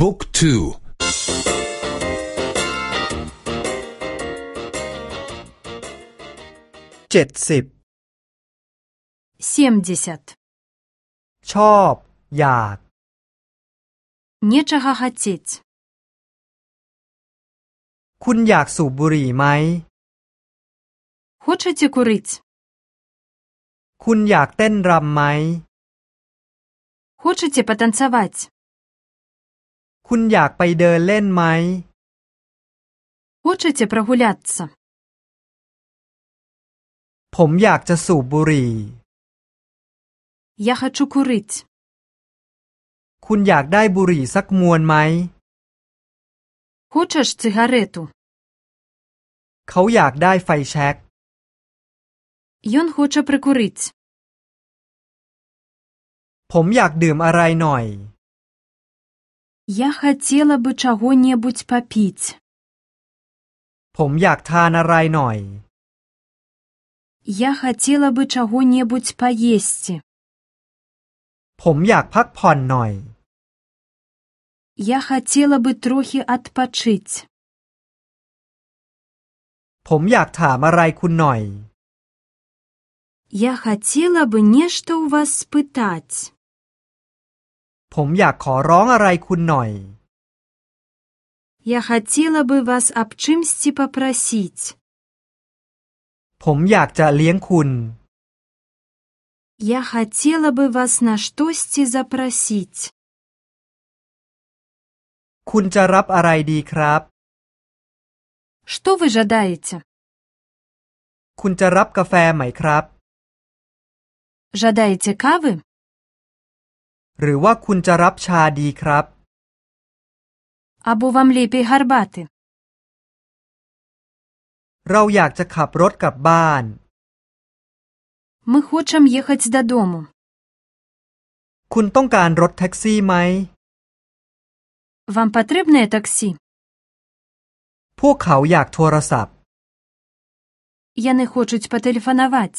บุ๊กทูเจ็ดสิบชอบ อยาก Нечага хацець. คุณอยากสูบบุหรี่ไหม Хочаце курыць? คุณอยากเต้นรำไหม Хочаце патанцаваць? คุณอยากไปเดินเล่นไหม Хочаце прагуляцца? ผมอยากจะสูบบุหรี่ Я хачу курыць. คุณอยากได้บุหรี่สักมวนไหม Хочаш цыгарету? เขาอยากได้ไฟแช็ก Ён хоча прыкурыць. ผมอยากดื่มอะไรหน่อย Я хацела бы чаго-небудзь папіць. ผมอยากทานอะไรหน่อย Я хацела бы чаго-небудзь паесці. ผมอยากพักผ่อนหน่อย Я хацела бы трохі адпачыць. ผมอยากถามอะไรคุณหน่อย Я хацела бы нешта ў вас спытаць. ผมอยากขอร้องอะไรคุณหน่อย Я хацела бы вас аб чымсьці папрасіць. ผมอยากจะเลี้ยงคุณ Я хацела бы вас на штосьці запрасіць. คุณจะรับอะไรดีครับ Што вы жадаеце? คุณจะรับกาแฟไหมครับ Жадаеце кавы? หรือว่าคุณจะรับชาดีครับ Або вам лепей гарбаты? เราอยากจะขับรถกลับบ้าน Мы хочам ехаць дадому. คุณต้องการรถแท็กซี่ไหม Вам патрэбнае таксі? พวกเขาอยากโทรศัพท์ Яны хочуць патэлефанаваць.